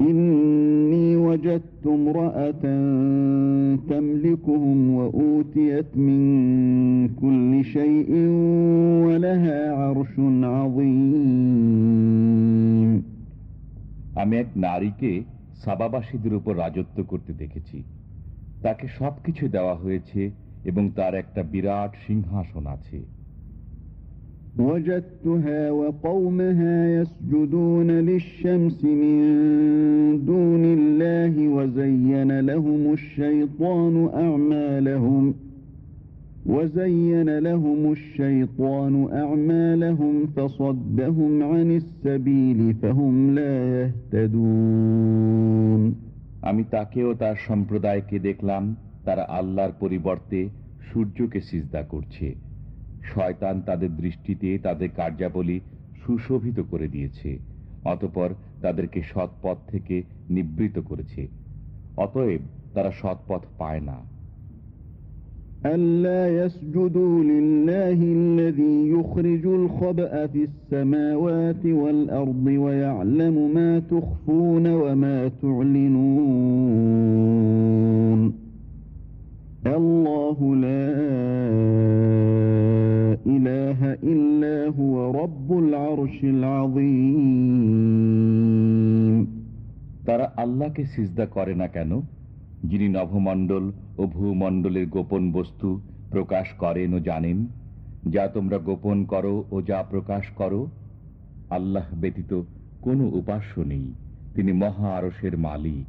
إني وجدت امرأة تملكهم وأوتيت من كل شيء ولها عرش عظيم আমি এক নারীকে সাবাবাসীদের উপর রাজত্ব করতে দেখেছি তাকে সবকিছু দেওয়া হয়েছে এবং তার একটা বিরাট সিংহাসন আছে وجدتها وقومها يسجدون للشمس من دون الله وزين لهم الشيطان أعمالهم وزين لهم الشيطان أعمالهم فصدهم عن السبيل فهم لا يهتدون আমি তাকে ও তার সম্প্রদায়কে দেখলাম তারা আল্লাহর পরিবর্তে সূর্যকে সিজদা করছে শয়তান তাদের দৃষ্টিতে তাদের কার্যাবলী সুশোভিত করে দিয়েছে অতপর তাদেরকে সৎপথ থেকে নিবৃত করেছে অতএব তারা সৎপথ পায় না ألا يسجدوا لله الذي يخرج الخبأ في السماوات والأرض ويعلم ما تخفون وما تعلنون الله لا إله إلا هو رب العرش العظيم তারা আল্লাহকে সিজদা করে না কেন যিনি নভমণ্ডল ও ভূমণ্ডলের গোপন বস্তু প্রকাশ করেন ও জানেন যা তোমরা গোপন করো ও যা প্রকাশ করো আল্লাহ ব্যতীত কোনো উপাস্য নেই তিনি মহা আরসের মালিক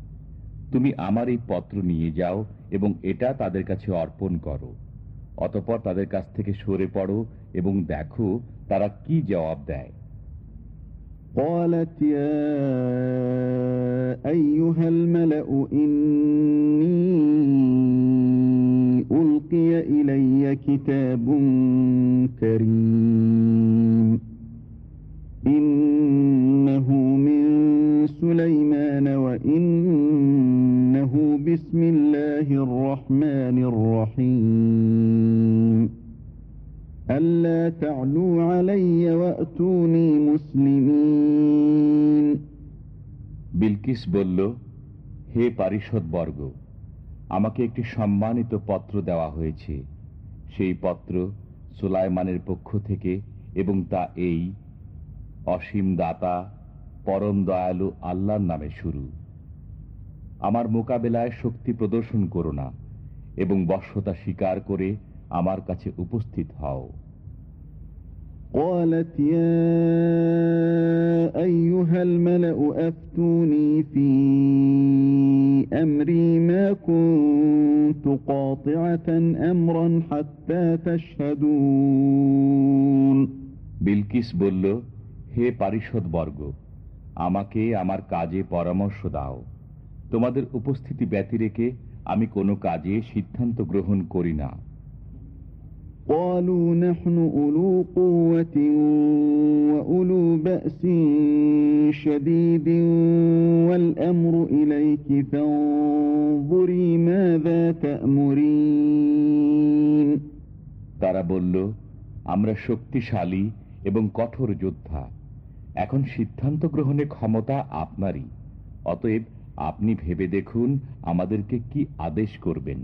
তুমি আমার এই পত্র নিয়ে যাও এবং এটা তাদের কাছে অর্পণ করো। অতপর তাদের কাছ থেকে সরে পড়ো এবং দেখো তারা কি জবাব দেয়। قالت يا أيها الملأ إني ألقي إلي كتاب كريم. إنه من سليمان وإن بسم الله الرحمن الرحيم ألا تعلوا علي وأتوني مسلمين বিলকিস বলল হে পারিষদ বর্গ আমাকে একটি সম্মানিত পত্র দেওয়া হয়েছে সেই পত্র সুলাইমানের পক্ষ থেকে এবং তা এই অসীম দাতা পরম দয়ালু আল্লাহর নামে শুরু আমার মোকাবেলায় শক্তি প্রদর্শন করো না এবং বর্ষতা স্বীকার করে আমার কাছে উপস্থিত হও قالت يا أيها الملأ أفتوني في أمري ما كنت قاطعة أمرا حتى تشهدون বিলকিস বলল হে পারিষদ বর্গ আমাকে আমার কাজে পরামর্শ দাও তোমাদের উপস্থিতি ব্যতি রেখে আমি কোনো কাজে সিদ্ধান্ত গ্রহণ করি না قالوا نحن أولو قوة وأولو بأس شديد والأمر إليك فانظري ماذا تأمرين তারা বলল আমরা শক্তিশালী এবং কঠোর যোদ্ধা এখন সিদ্ধান্ত গ্রহণের ক্ষমতা আপনারই অতএব আপনি ভেবে দেখুন আমাদেরকে কি আদেশ করবেন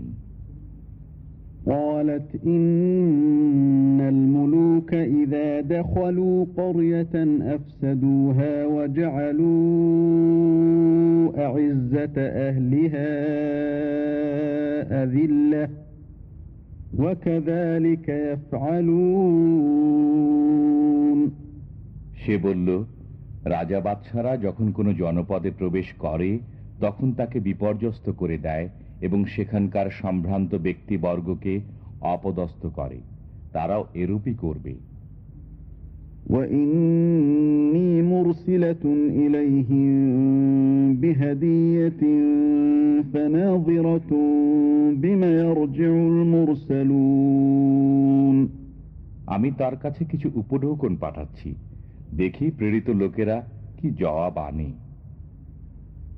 قالت إن الملوك إذا دخلوا قرية أفسدوها وجعلوا أعزة أهلها أذلة وكذلك يفعلون সে বলল রাজা বাদশারা যখন কোনো জনপদে প্রবেশ করে তখন তাকে বিপর্যস্ত করে দেয় এবং সেখানকার সম্ভ্রান্ত ব্যক্তিবর্গকে অপদস্থ করে তারাও এরূপই করবে وإني مرسلة إليهم بهدية آية فناظرة بما يرجع المرسلون আমি তার কাছে কিছু উপঢৌকন পাঠাচ্ছি দেখি প্রেরিত লোকেরা কি জবাব আনে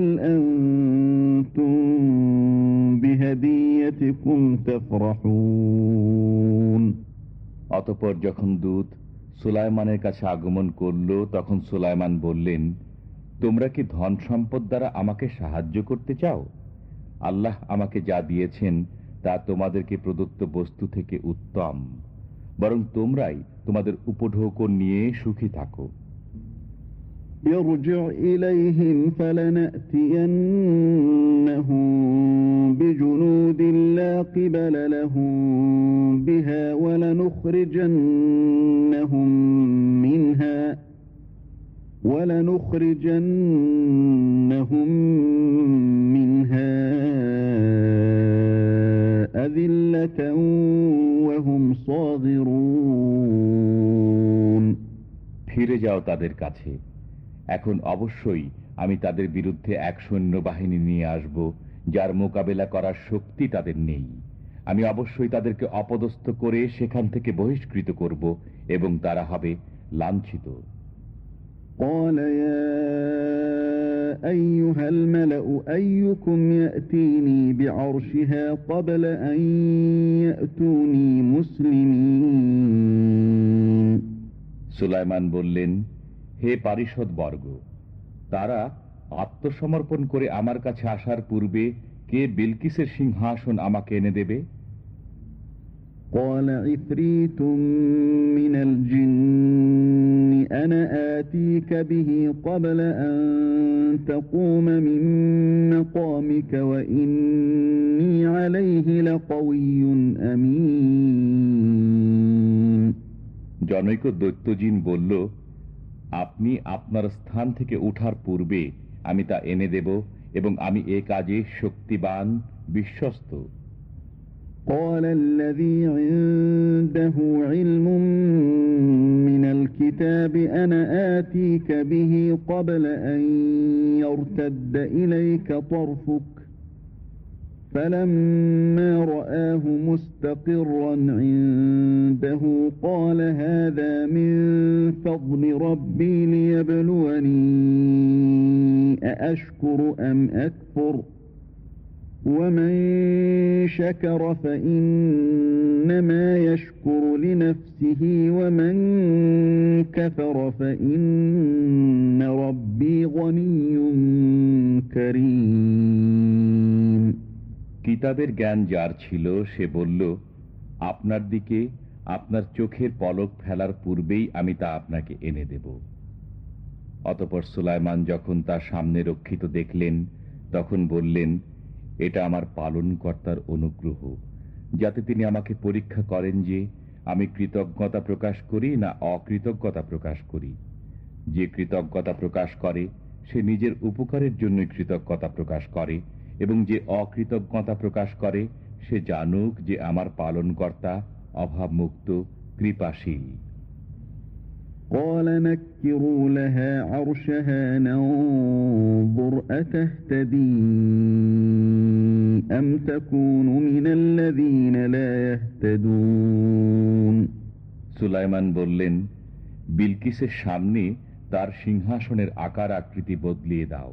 بل أنتم بهديتكم تفرحون অতপর যখন দূত সুলাইমানের কাছে আগমন করল তখন সুলাইমান বললেন তোমরা কি ধন সম্পদ দ্বারা আমাকে সাহায্য করতে চাও আল্লাহ আমাকে যা দিয়েছেন তা তোমাদেরকে প্রদত্ত বস্তু থেকে উত্তম বরং তোমরাই তোমাদের উপঢৌকন নিয়ে সুখী থাকো ارجع إليهم فلنأتينهم بجنود لا قبل لهم بها ولنخرجنهم منها ولنخرجنهم منها أذلة وهم صاغرون ফিরে যাও তাদের কাছে এখন অবশ্যই আমি তাদের বিরুদ্ধে এক সৈন্যবাহিনী নিয়ে আসব যার মোকাবেলা করার শক্তি তাদের নেই। আমি অবশ্যই তাদেরকে অপদস্থ করে সেখান থেকে বহিষ্কৃত করব এবং তারা হবে লাঞ্ছিত। সুলাইমান বললেন হে পারিষদ বর্গ তারা আত্মসমর্পণ করে আমার কাছে আসার পূর্বে কে বিলকিসের সিংহাসন আমাকে এনে দেবে قال عفريت من الجن أنا آتيك به قبل أن تقوم من مقامك وإني عليه لقوي أمين জনৈক দৈত্যজিন বলল আপনি আপনার স্থান থেকে উঠার পূর্বে আমি তা এনে দেব এবং আমি এ কাজে শক্তিবান বিশ্বস্ত قال الذي عنده علم من الكتاب أنا آتيك به قبل أن يرتد إليك طرفك فلما رآه مستقرا عنده قال هذا من فضل ربي ليبلوني أأشكر أم أكفر ومن شكر فإنما يشكر لنفسه ومن كفر فإن ربي غني كريم কিতাবের জ্ঞান যার ছিল, সে বলল, আপনার দিকে, আপনার চোখের পলক ফেলার পূর্বেই আমি তা আপনাকে এনে দেব। অতপর সুলাইমান যখন তার সামনে রক্ষিত দেখলেন, তখন বললেন, এটা আমার পালনকর্তার অনুগ্রহ, যাতে তিনি আমাকে পরীক্ষা করেন যে আমি কৃতজ্ঞতা প্রকাশ করি না অকৃতজ্ঞতা প্রকাশ করি। যে কৃতজ্ঞতা প্রকাশ করে, সে নিজের উপকারের জন্য কৃতজ্ঞতা প্রকাশ করে এবং যে অকৃতজ্ঞতা প্রকাশ করে সে জানুক যে আমার পালনকর্তা অভাবমুক্ত কৃপাশীল قال نكروا لها عرشها ننظر أتهتدي أم تكون من الذين لا يهتدون সুলাইমান বললেন বিলকিসের সামনে তার সিংহাসনের আকার আকৃতি বদলিয়ে দাও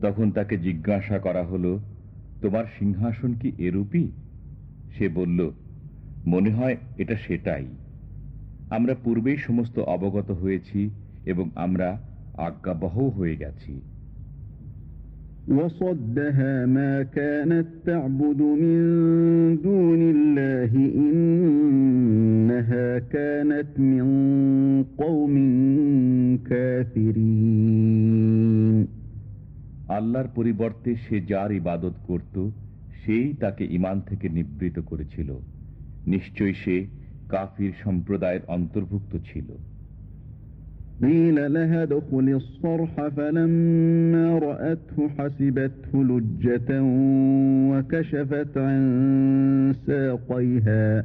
তখন তাকে জিজ্ঞাসা করা হলো তোমার সিংহাসন কি এরূপই সে বলল মনে হয় এটা সেটাই আমরা পূর্বেই সমস্ত অবগত হয়েছি এবং আমরা আজ্ঞাবহ হয়ে গেছি وصدها ما كانت تعبد من دون الله إنها كانت من قوم كافرين আল্লাহর পরিবর্তে সে যার ইবাদত করত সেই তাকে ইমান থেকে নিবৃত করেছিল নিশ্চয়ই সে কাফির সম্প্রদায়ের অন্তর্ভুক্ত ছিল قيل لها ادخل الصرح فلما رأته حسبته لجة وكشفت عن ساقيها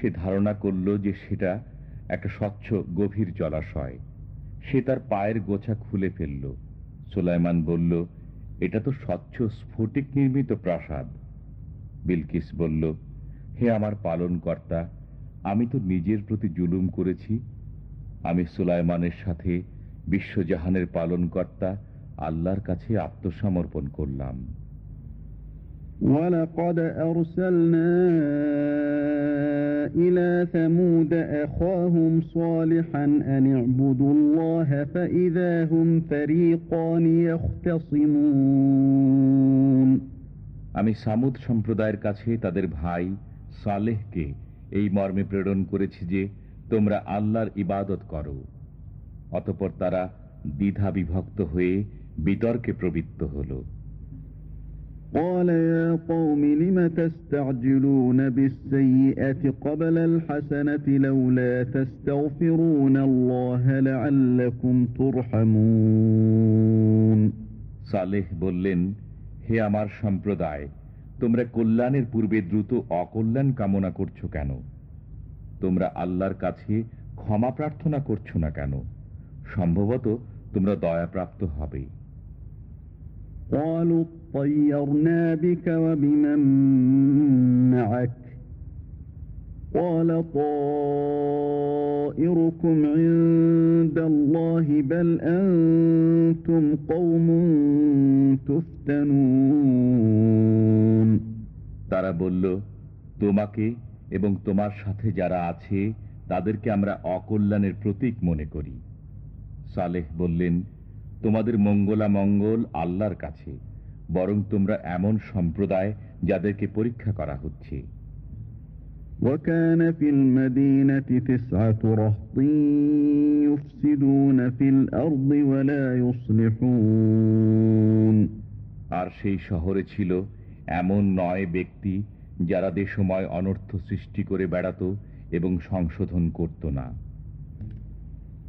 সে ধারণা করল যে সেটা একটা স্বচ্ছ গভীর জলাশয়। সে তার পায়ের গোছা খুলে ফেলল। সুলাইমান বলল, এটা তো স্বচ্ছ স্ফটিক নির্মিত প্রাসাদ। বিলকিস বলল, হে আমার পালন কর্তা আমি তো নিজের প্রতি জুলুম করেছি। আমি সুলাইমানের সাথে বিশ্বজাহানের পালন কর্তা আল্লাহর কাছে আত্মসমর্পণ করলাম। ولقد أرسلنا إلى ثمود أخاهم صالحا أن اعبدوا الله فإذا هم فريقان يختصمون আমি সামুদ সম্প্রদায়ের কাছে তাদের ভাই সালেহকে এই মর্মে প্রেরণ করেছি যে তোমরা আল্লাহর ইবাদত করো অতপর তারা দ্বিধা বিভক্ত হয়ে বিতর্কে প্রবৃত্ত হল قال يا قوم لم تستعجلون بالسيئة قبل الحسنة لولا تستغفرون الله لعلكم ترحمون সালেহ বললেন হে আমার সম্প্রদায় তোমরা কল্যাণের পূর্বে দ্রুত অকল্যাণ কামনা করছো কেন তোমরা আল্লাহর কাছে ক্ষমা প্রার্থনা করছো না কেন সম্ভবত তোমরা দয়াপ্রাপ্ত হবে قالوا اطيرنا بك وبمن معك قال طائركم عند الله بل أنتم قوم تفتنون তারা বলল তোমাকে এবং তোমার সাথে যারা আছে তাদেরকে আমরা অকল্যাণের প্রতীক মনে করি সালেহ বললেন তোমাদের মঙ্গলা মঙ্গল আল্লাহর কাছে বরং তোমরা এমন সম্প্রদায় যাদেরকে পরীক্ষা করা হচ্ছে وكان في المدينة تسعة رهط يفسدون في الأرض ولا يصلحون আর সেই শহরে ছিল এমন নয় ব্যক্তি যারা দেশময় অনর্থ সৃষ্টি করে বেড়াত এবং সংশোধন করত না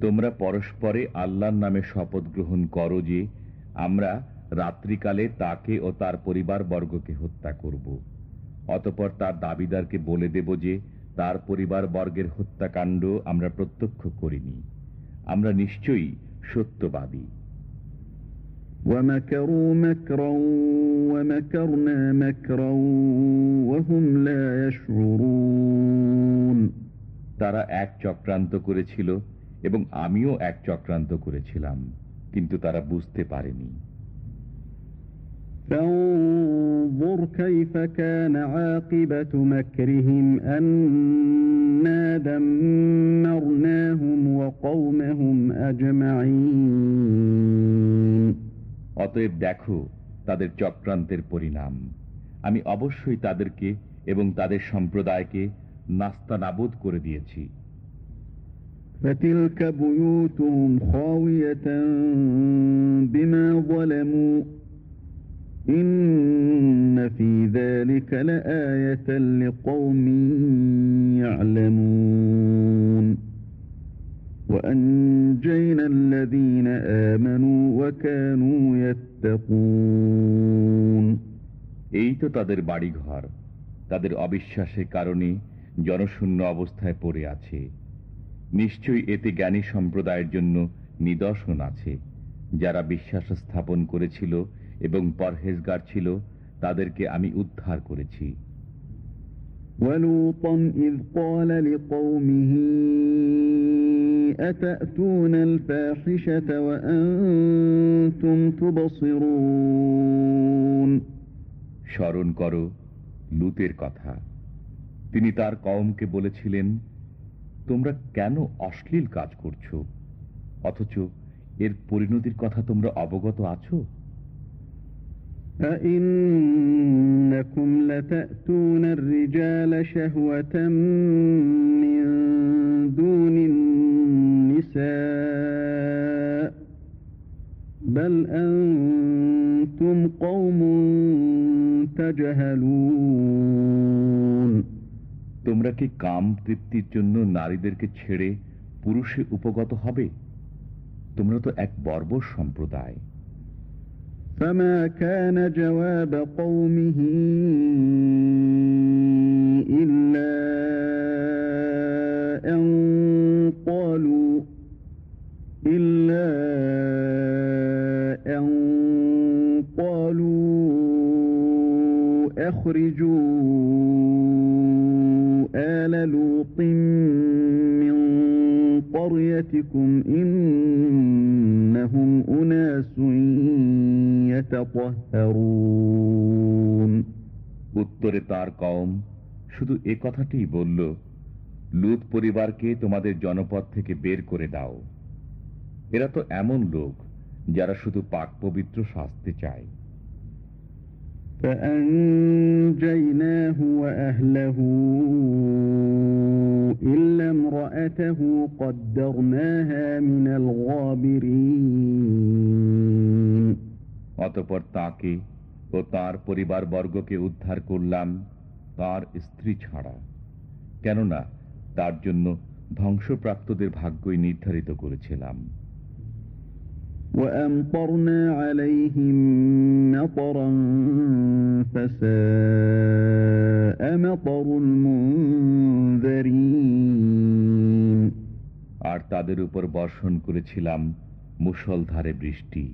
তোমরা পরস্পরে আল্লাহর নামে শপথ গ্রহণ করো যে আমরা রাত্রিকালে তাকে ও তার পরিবার বর্গকে হত্যা করব অতপর তার দাবিদারকে বলে দেব যে তার পরিবার বর্গের হত্যাকাণ্ড আমরা প্রত্যক্ষ করিনি আমরা নিশ্চয়ই সত্যবাদী ومكروا مكرا ومكرنا مكرا وهم لا يشعرون তারা এক চক্রান্ত করেছিল এবং আমিও এক চক্রান্ত করেছিলাম কিন্তু তারা বুঝতে পারেনি فانظر كيف كان عاقبة مكرهم أنا دمرناهم وقومهم أجمعين অতএব দেখো তাদের চক্রান্তের পরিণাম আমি অবশ্যই তাদেরকে এবং তাদের সম্প্রদায়কে নাস্তা নাবুদ করে দিয়েছি فتلك بيوتهم خاوية بما ظلموا إن في ذلك لآية لقوم يعلمون وأنجينا الذين آمنوا وكانوا يتقون এই তো তাদের বাড়িঘর তাদের অবিশ্বাসের কারণে জনশূন্য অবস্থায় পড়ে আছে নিশ্চয়ই এতে জ্ঞানী সম্প্রদায়ের জন্য নিদর্শন আছে যারা বিশ্বাস স্থাপন করেছিল এবং পরহেজগার ছিল তাদেরকে আমি উদ্ধার করেছি ولوطا إذ قال لقومه أتأتون الفاحشة وأنتم تبصرون স্মরণ করো লুতের কথা তিনি তার কওমকে বলেছিলেন তোমরা কেন অশ্লীল কাজ করছো অথচ এর পরিণতির কথা তোমরা অবগত আছো أئنكم لتأتون الرجال شهوة من دون النساء بل أنتم قوم تجهلون তোমরা কি কাম তৃপ্তির জন্য নারীদেরকে ছেড়ে পুরুষে উপগত হবে তোমরা তো এক বর্বর সম্প্রদায় فما كان جواب قومه إلا أن قالوا إلا أن قالوا أخرجوا آل لوط من قريتكم إنهم أناس يتطهرون উত্তরে তার কম শুধু এ কথাটিই বলল লুত পরিবারকে তোমাদের জনপদ থেকে বের করে দাও এরা তো এমন লোক যারা শুধু পাক পবিত্র শাস্তি চায় فأنجيناه وأهله إلا امرأته قدرناها من الغابرين অতপর তাকে ও তার পরিবার বর্গকে উদ্ধার করলাম তার স্ত্রী ছাড়া কেননা তার জন্য ধ্বংসপ্রাপ্তদের ভাগ্যই নির্ধারিত করেছিলাম وأمطرنا عليهم مطرا فساء مطر المنذرين আর তাদের উপর বর্ষণ করেছিলাম মুষলধারে বৃষ্টি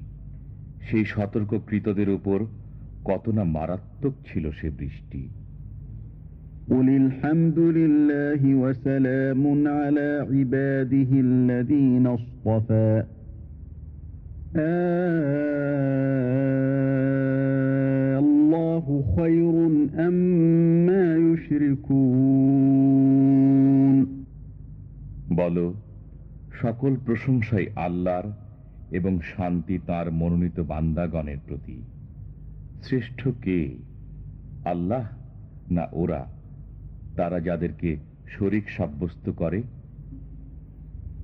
সেই সতর্ককৃতদের উপর কত না মারাত্মক ছিল সে বৃষ্টি قل الحمد لله وسلام على عباده الذين اصطفى বল বলো, সকল প্রশংসাই আল্লাহর এবং শান্তি তার মনোনীত বান্দাগণের প্রতি। শ্রেষ্ঠ কে? আল্লাহ না ওরা? তারা যাদেরকে শরিক সাব্যস্ত করে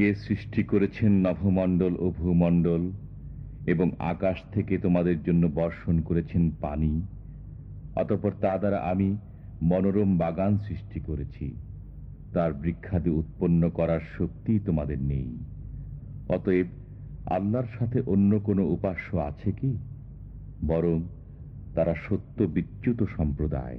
কে সৃষ্টি করেছেন নভমণ্ডল ও ভূমণ্ডল, এবং আকাশ থেকে তোমাদের জন্য বর্ষণ করেছেন পানি, অতপর তা দ্বারা আমি মনোরম বাগান সৃষ্টি করেছি। তার বৃক্ষাদি উৎপন্ন করার শক্তি তোমাদের নেই। অতএব আল্লাহর সাথে অন্য কোনো উপাস্য আছে কি? বরং তারা সত্য বিচ্যুত সম্প্রদায়।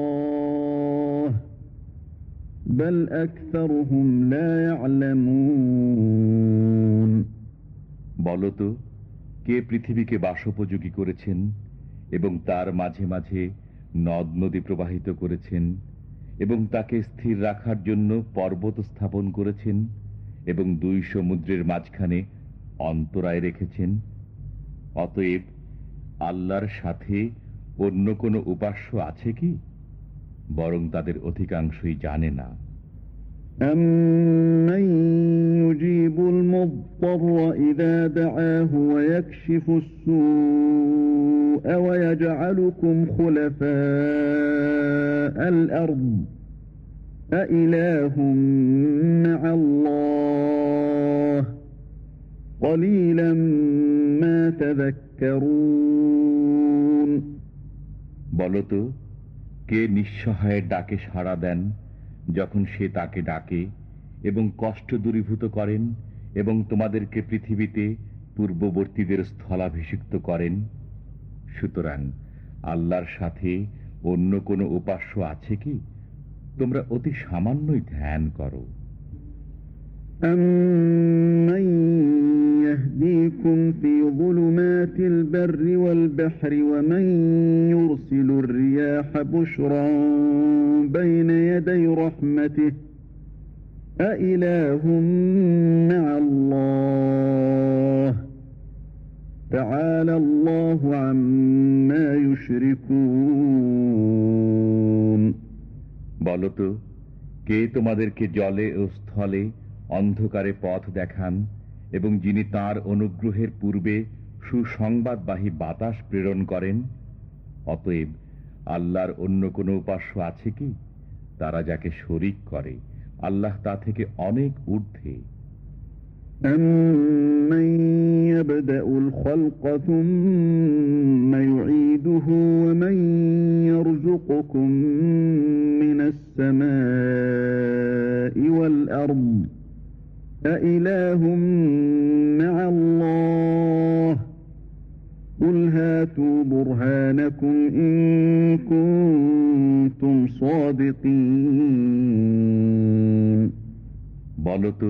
বলতো কে পৃথিবীকে বাসোপযোগী করেছেন এবং তার মাঝে মাঝে নদ নদী প্রবাহিত করেছেন এবং তাকে স্থির রাখার জন্য পর্বত স্থাপন করেছেন এবং দুই সমুদ্রের মাঝখানে অন্তরায় রেখেছেন? অতএব আল্লাহর সাথে অন্য কোনো উপাস্য আছে কি? বরং তাদের অধিকাংশই জানে না أمن يجيب المضطر إذا دعاه ويكشف السوء ويجعلكم خلفاء الأرض أإله مع الله قليلا ما تذكرون বলতো কে নিঃসহায়ের ডাকে সাড়া দেন, যখন সে তাকে ডাকে এবং কষ্ট দূরীভূত করেন এবং তোমাদেরকে পৃথিবীতে পূর্ববর্তীদের স্থলাভিষিক্ত করেন। সুতরাং আল্লাহর সাথে অন্য কোনো উপাস্য আছে কি? তোমরা অতি সামান্যই ধ্যান করো। يهديكم في ظلمات البر والبحر ومن يرسل الرياح بشرا بين يدي رحمته أإله مع الله تعالى الله عما يشركون বলতো কে তোমাদেরকে জলে ও স্থলে অন্ধকারে পথ দেখান এবং যিনি তার অনুগ্রহের পূর্বে সুসংবাদবাহী বাতাস প্রেরণ করেন অতএব আল্লাহর অন্য কোনো উপাস্য আছে কি তারা যাকে শরিক করে আল্লাহ তা থেকে অনেক ঊর্ধ্বে أمن يبدأ الخلق ثم يعيده ومن يرزقكم من السماء والأرض أإله مع الله قل هاتوا برهانكم إن كنتم صادقين বলতো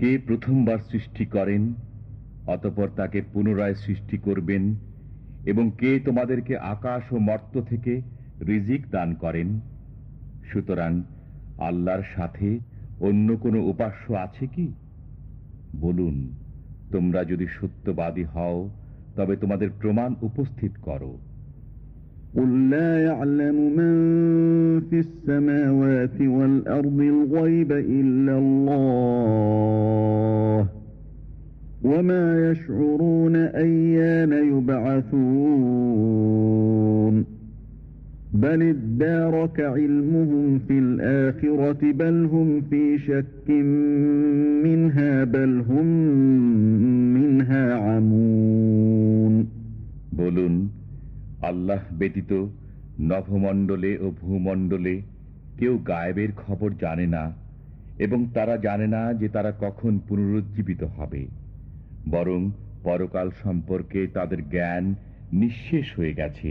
কে প্রথমবার সৃষ্টি করেন অতপর তাকে পুনরায় সৃষ্টি করবেন এবং কে তোমাদেরকে আকাশ ও মর্ত থেকে রিজিক দান করেন সুতরাং আল্লাহর সাথে অন্য কোনো উপাস্য আছে কি বলুন তোমরা যদি সত্যবাদী হও তবে তোমাদের প্রমাণ উপস্থিত করো قل لا يعلم من في السماوات والأرض الغيب إلا الله وما يشعرون أيان يبعثون بل ادارك علمهم في الآخرة بل هم في شك منها بل هم منها عمون বলুন আল্লাহ ব্যতীত নভমণ্ডলে ও ভূমণ্ডলে কেউ গায়েবের খবর জানে না এবং তারা জানে না যে তারা কখন পুনরুজ্জীবিত হবে বরং পরকাল সম্পর্কে তাদের জ্ঞান নিঃশেষ হয়ে গেছে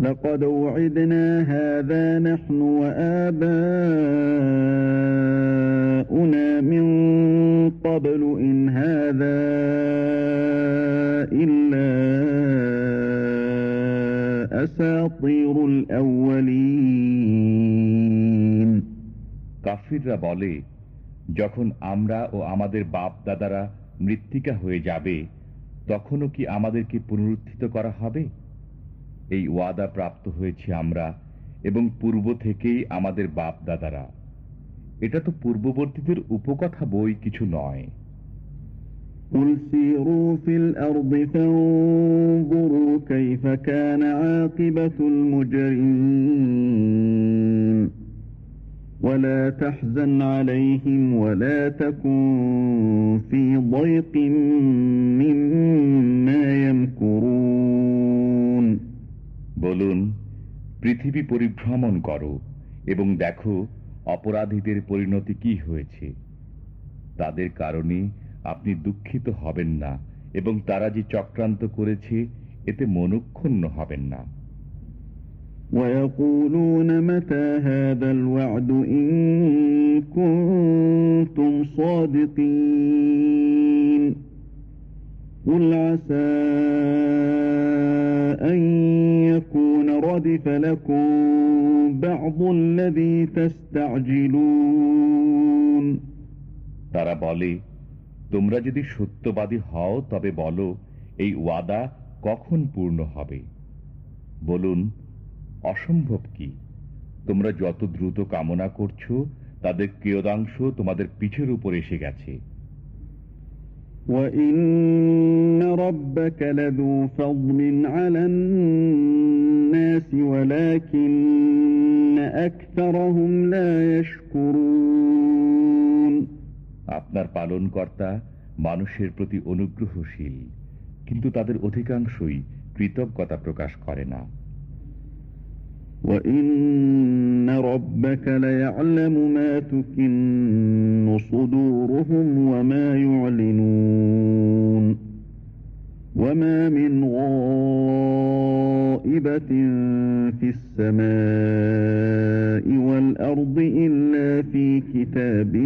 لقد وعدنا هذا نحن وآباؤنا من قبل إن هذا إلا أساطير الأولين কাফিররা বলে যখন আমরা ও আমাদের বাপ দাদারা মৃত্তিকা হয়ে যাবে তখনও কি আমাদেরকে পুনরুত্থিত করা হবে এই ওয়াদা প্রাপ্ত হয়েছে আমরা এবং পূর্ব থেকেই আমাদের বাপ দাদারা এটা তো পূর্ববর্তীদের উপকথা বই কিছু নয় قل سيروا في الأرض فانظروا كيف كان عاقبة المجرمين ولا تحزن عليهم ولا تكن في ضيق مما يمكرون বলুন পৃথিবী পরিভ্রমণ করো এবং দেখো অপরাধীদের পরিণতি কি হয়েছে তাদের কারণে আপনি দুঃখিত হবেন না এবং তারা যে চক্রান্ত করেছে এতে মনুক্ষুণ্ণ হবেন না ويقولون متى هذا الوعد إن كنتم صادقين قل عسى أن يكون ردف لكم بعض الذي تستعجلون তারা বলে তোমরা যদি সত্যবাদী হও তবে বলো এই ওয়াদা কখন পূর্ণ হবে বলুন অসম্ভব কি তোমরা যত দ্রুত কামনা করছো তাদের কিয়দাংশ তোমাদের পিঠের উপর এসে গেছে وَإِنَّ رَبَّكَ لَذُو فَضْلٍ عَلَى النَّاسِ وَلَكِنَّ أَكْثَرَهُمْ لَا يَشْكُرُونَ আপনার পালনকর্তা মানুষের প্রতি অনুগ্রহশীল কিন্তু তাদের অধিকাংশই কৃতজ্ঞতা প্রকাশ করে না وَإِنَّ رَبَّكَ لَيَعْلَمُ مَا تُكِنُّ صُدُورُهُمْ وَمَا يُعْلِنُونَ وَمَا مِنْ غَائِبَةٍ فِي السَّمَاءِ وَالْأَرْضِ إِلَّا فِي كِتَابٍ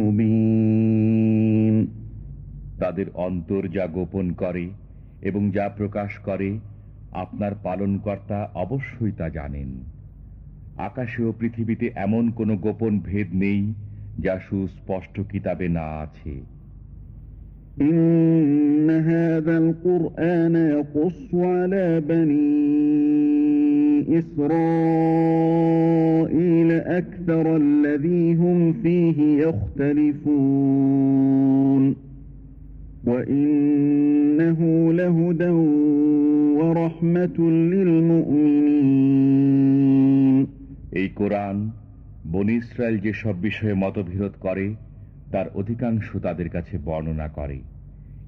مُبِينٍ তাদের অন্তর যা গোপন করে এবং যা প্রকাশ করে আপনার পালনকর্তা অবশ্যই তা জানেন আকাশে ও পৃথিবীতে এমন কোনো গোপন ভেদ নেই যা সুস্পষ্ট কিতাবে না আছে إن هذا القرآن يقص على بني إسرائيل أكثر الذي هم فيه يختلفون এই কোরআন বনি ইসরায়েল যেসব বিষয়ে মতবিরোধ করে তার অধিকাংশ তাদের কাছে বর্ণনা করে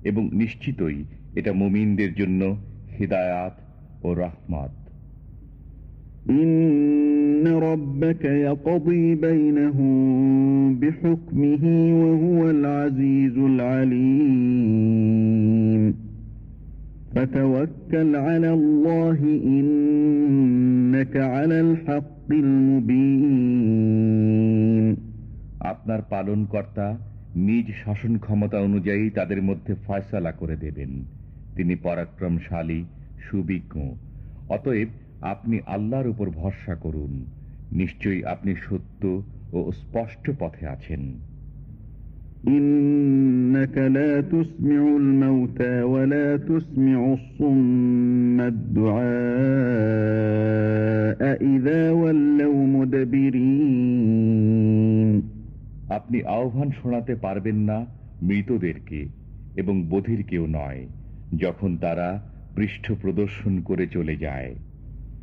এবং নিশ্চিতই এটা মুমিনদের জন্য হিদায়াত ও রহমত। ربك يقضي بينهم بحكمه وهو العزيز العليم فتوكل على الله إنك على الحق المبين আপনার পালনকর্তা নিজ শাসন ক্ষমতা অনুযায়ী তাদের মধ্যে ফয়সালা করে দেবেন তিনি পরাক্রমশালী সুবিজ্ঞ অতএব আপনি আল্লাহর উপর ভরসা করুন নিশ্চয়ই আপনি সত্য ও স্পষ্ট পথে আছেন إنك لا تسمع الموتى ولا تسمع الصم الدعاء إذا ولوا مدبرين আপনি আহ্বান শোনাতে পারবেন না মৃতদেরকে এবং বধিরকেও নয় যখন তারা পৃষ্ঠ প্রদর্শন করে চলে যায়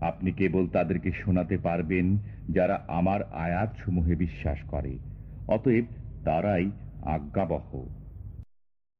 আপনি কেবল তাদেরকে শোনাতে পারবেন যারা আমার আয়াতসমূহে বিশ্বাস করে। অতএব তারাই আজ্ঞাবহ।